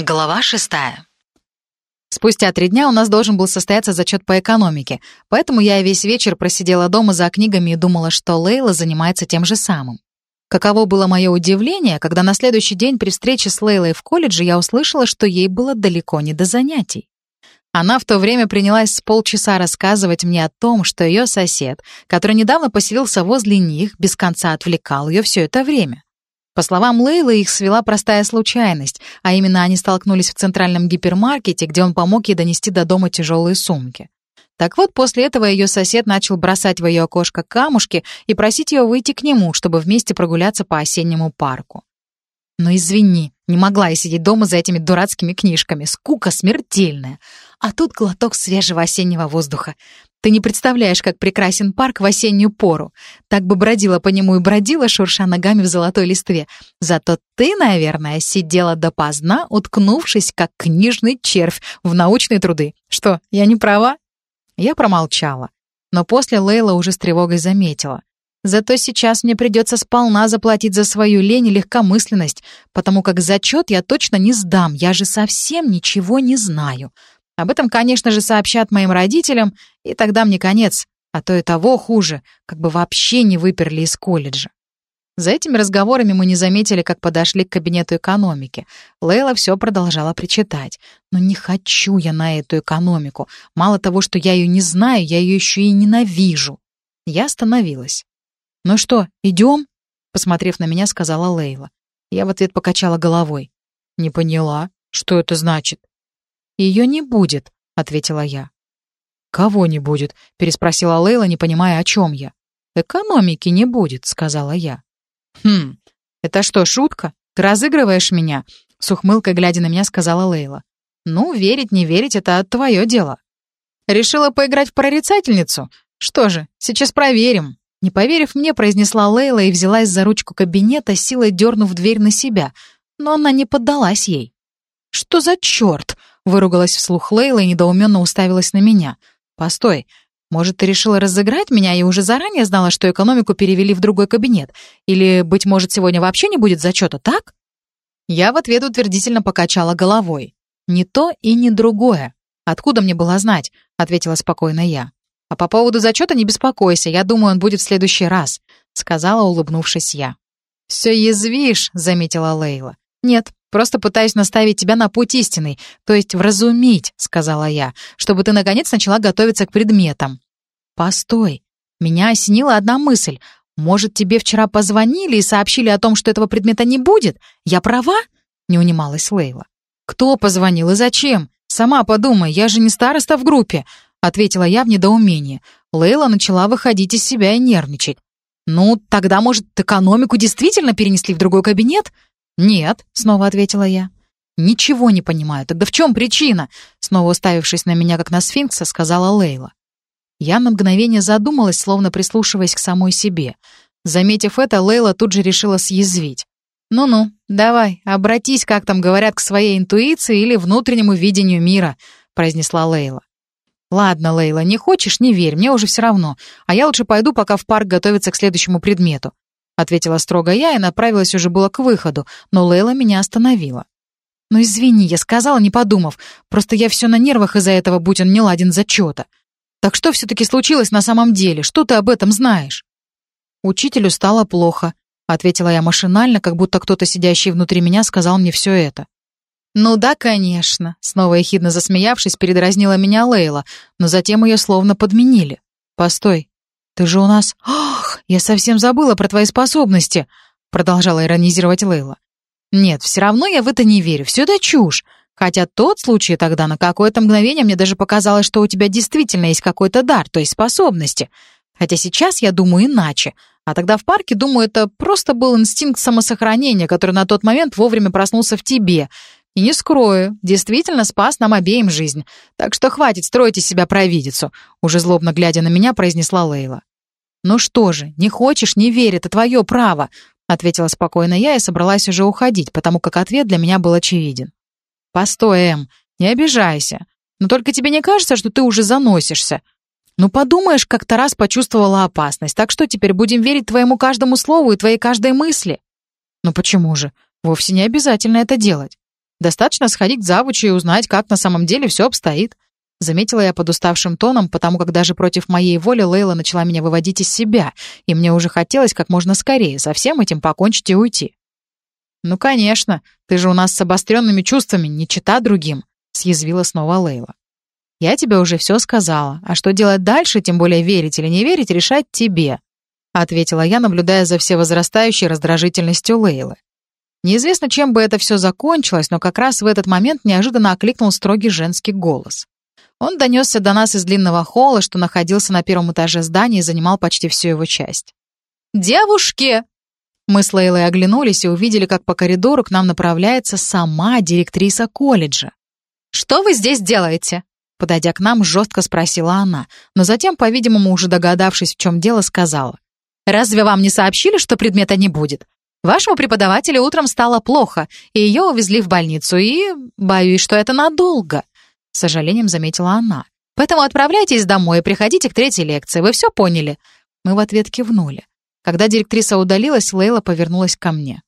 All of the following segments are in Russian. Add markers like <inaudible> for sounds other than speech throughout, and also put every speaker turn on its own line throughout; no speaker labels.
Глава шестая. Спустя три дня у нас должен был состояться зачет по экономике, поэтому я весь вечер просидела дома за книгами и думала, что Лейла занимается тем же самым. Каково было мое удивление, когда на следующий день при встрече с Лейлой в колледже я услышала, что ей было далеко не до занятий. Она в то время принялась с полчаса рассказывать мне о том, что ее сосед, который недавно поселился возле них, без конца отвлекал ее все это время. По словам Лейлы, их свела простая случайность, а именно они столкнулись в центральном гипермаркете, где он помог ей донести до дома тяжелые сумки. Так вот, после этого ее сосед начал бросать в ее окошко камушки и просить ее выйти к нему, чтобы вместе прогуляться по осеннему парку. Но извини, не могла я сидеть дома за этими дурацкими книжками. Скука смертельная. А тут глоток свежего осеннего воздуха. Ты не представляешь, как прекрасен парк в осеннюю пору. Так бы бродила по нему и бродила, шурша ногами в золотой листве. Зато ты, наверное, сидела допоздна, уткнувшись, как книжный червь, в научные труды. Что, я не права?» Я промолчала. Но после Лейла уже с тревогой заметила. Зато сейчас мне придется сполна заплатить за свою лень и легкомысленность, потому как зачет я точно не сдам, я же совсем ничего не знаю. Об этом, конечно же, сообщат моим родителям, и тогда мне конец, а то и того хуже, как бы вообще не выперли из колледжа. За этими разговорами мы не заметили, как подошли к кабинету экономики. Лейла все продолжала причитать. «Но не хочу я на эту экономику. Мало того, что я ее не знаю, я ее еще и ненавижу». Я остановилась. «Ну что, идем?» Посмотрев на меня, сказала Лейла. Я в ответ покачала головой. «Не поняла. Что это значит?» «Ее не будет», — ответила я. «Кого не будет?» — переспросила Лейла, не понимая, о чем я. «Экономики не будет», — сказала я. «Хм, это что, шутка? Ты разыгрываешь меня?» С ухмылкой, глядя на меня, сказала Лейла. «Ну, верить, не верить — это твое дело». «Решила поиграть в прорицательницу? Что же, сейчас проверим». Не поверив мне, произнесла Лейла и взялась за ручку кабинета, силой дернув дверь на себя, но она не поддалась ей. «Что за черт?» Выругалась вслух Лейла и недоуменно уставилась на меня. «Постой, может, ты решила разыграть меня и уже заранее знала, что экономику перевели в другой кабинет? Или, быть может, сегодня вообще не будет зачета, так?» Я в ответ утвердительно покачала головой. «Не то и не другое. Откуда мне было знать?» — ответила спокойно я. «А по поводу зачета не беспокойся, я думаю, он будет в следующий раз», — сказала, улыбнувшись я. «Все язвишь», — заметила Лейла. «Нет, Просто пытаюсь наставить тебя на путь истинный, то есть вразумить», — сказала я, «чтобы ты, наконец, начала готовиться к предметам». «Постой. Меня осенила одна мысль. Может, тебе вчера позвонили и сообщили о том, что этого предмета не будет? Я права?» — не унималась Лейла. «Кто позвонил и зачем? Сама подумай, я же не староста в группе», — ответила я в недоумении. Лейла начала выходить из себя и нервничать. «Ну, тогда, может, экономику действительно перенесли в другой кабинет?» «Нет», — снова ответила я. «Ничего не понимаю. Тогда в чем причина?» Снова уставившись на меня, как на сфинкса, сказала Лейла. Я на мгновение задумалась, словно прислушиваясь к самой себе. Заметив это, Лейла тут же решила съязвить. «Ну-ну, давай, обратись, как там говорят, к своей интуиции или внутреннему видению мира», — произнесла Лейла. «Ладно, Лейла, не хочешь, не верь, мне уже все равно. А я лучше пойду, пока в парк готовится к следующему предмету ответила строго я и направилась уже было к выходу, но Лейла меня остановила. «Ну извини, я сказала, не подумав. Просто я все на нервах из-за этого, будь он не ладен зачета. Так что все-таки случилось на самом деле? Что ты об этом знаешь?» «Учителю стало плохо», — ответила я машинально, как будто кто-то, сидящий внутри меня, сказал мне все это. «Ну да, конечно», — снова ехидно засмеявшись, передразнила меня Лейла, но затем ее словно подменили. «Постой, ты же у нас...» «Ах, я совсем забыла про твои способности!» Продолжала иронизировать Лейла. «Нет, все равно я в это не верю. Все это чушь. Хотя тот случай тогда на какое-то мгновение мне даже показалось, что у тебя действительно есть какой-то дар, то есть способности. Хотя сейчас я думаю иначе. А тогда в парке, думаю, это просто был инстинкт самосохранения, который на тот момент вовремя проснулся в тебе. И не скрою, действительно спас нам обеим жизнь. Так что хватит строить из себя провидицу», — уже злобно глядя на меня, произнесла Лейла. «Ну что же, не хочешь, не верь, это твое право», — ответила спокойно я и собралась уже уходить, потому как ответ для меня был очевиден. «Постой, Эм, не обижайся. Но только тебе не кажется, что ты уже заносишься? Ну подумаешь, как Тарас почувствовала опасность, так что теперь будем верить твоему каждому слову и твоей каждой мысли?» «Ну почему же? Вовсе не обязательно это делать». Достаточно сходить к завучу и узнать, как на самом деле все обстоит. Заметила я под уставшим тоном, потому как даже против моей воли Лейла начала меня выводить из себя, и мне уже хотелось как можно скорее со всем этим покончить и уйти. «Ну, конечно, ты же у нас с обостренными чувствами, не чита другим», — съязвила снова Лейла. «Я тебе уже все сказала, а что делать дальше, тем более верить или не верить, решать тебе», — ответила я, наблюдая за всевозрастающей раздражительностью Лейлы. Неизвестно, чем бы это все закончилось, но как раз в этот момент неожиданно окликнул строгий женский голос. Он донесся до нас из длинного холла, что находился на первом этаже здания и занимал почти всю его часть. «Девушки!» Мы с Лейлой оглянулись и увидели, как по коридору к нам направляется сама директриса колледжа. «Что вы здесь делаете?» Подойдя к нам, жестко спросила она, но затем, по-видимому, уже догадавшись, в чем дело, сказала. «Разве вам не сообщили, что предмета не будет? Вашему преподавателю утром стало плохо, и ее увезли в больницу, и... боюсь, что это надолго», — с сожалением заметила она. «Поэтому отправляйтесь домой и приходите к третьей лекции, вы все поняли?» Мы в ответ кивнули. Когда директриса удалилась, Лейла повернулась ко мне.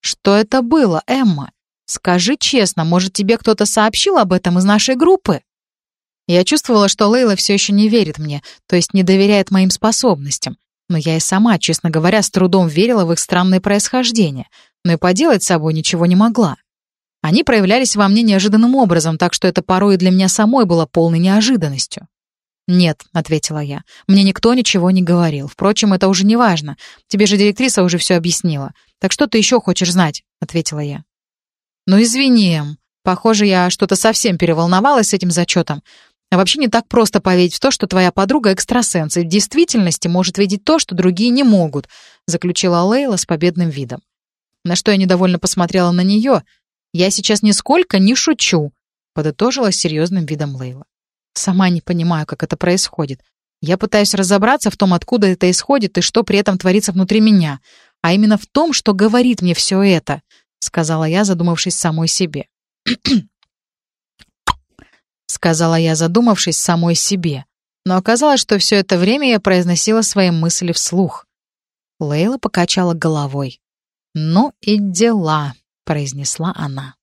«Что это было, Эмма? Скажи честно, может, тебе кто-то сообщил об этом из нашей группы?» Я чувствовала, что Лейла все еще не верит мне, то есть не доверяет моим способностям. Но я и сама, честно говоря, с трудом верила в их странное происхождение, но и поделать с собой ничего не могла. Они проявлялись во мне неожиданным образом, так что это порой для меня самой было полной неожиданностью. «Нет», — ответила я, — «мне никто ничего не говорил. Впрочем, это уже не важно. Тебе же директриса уже все объяснила. Так что ты еще хочешь знать?» — ответила я. «Ну, извини, Эм. Похоже, я что-то совсем переволновалась с этим зачетом. А вообще не так просто поверить в то, что твоя подруга экстрасенс и в действительности может видеть то, что другие не могут», — заключила Лейла с победным видом. На что я недовольно посмотрела на нее. «Я сейчас нисколько не шучу», — подытожила серьезным видом Лейла. Сама не понимаю, как это происходит. Я пытаюсь разобраться в том, откуда это исходит и что при этом творится внутри меня, а именно в том, что говорит мне все это, сказала я, задумавшись самой себе. <clears throat> сказала я, задумавшись самой себе. Но оказалось, что все это время я произносила свои мысли вслух. Лейла покачала головой. «Ну и дела», — произнесла она.